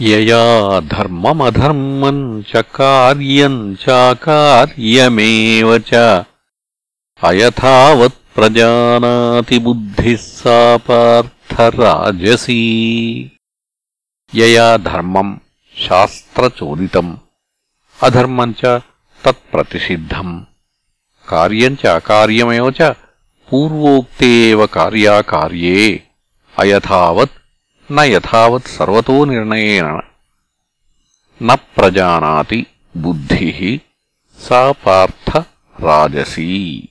యయా ధర్మమధర్మం చ కార్యం చాకార్యమేవ చ అయథావత్ ప్రజానాతి బుద్ధిः సా పార్థరాజసీ యయా ధర్మం శాస్త్రచోదితం అధర్మం చ తత్ప్రతిషిద్ధం. కార్యం చ అకార్యమేవ చ పూర్వోక్తే కార్యాకార్యే అయథావత్ న యథావత్ సర్వతో నిర్ణయేన. న ప్రజానాతి బుద్ధిः సా పార్థ రాజసీ.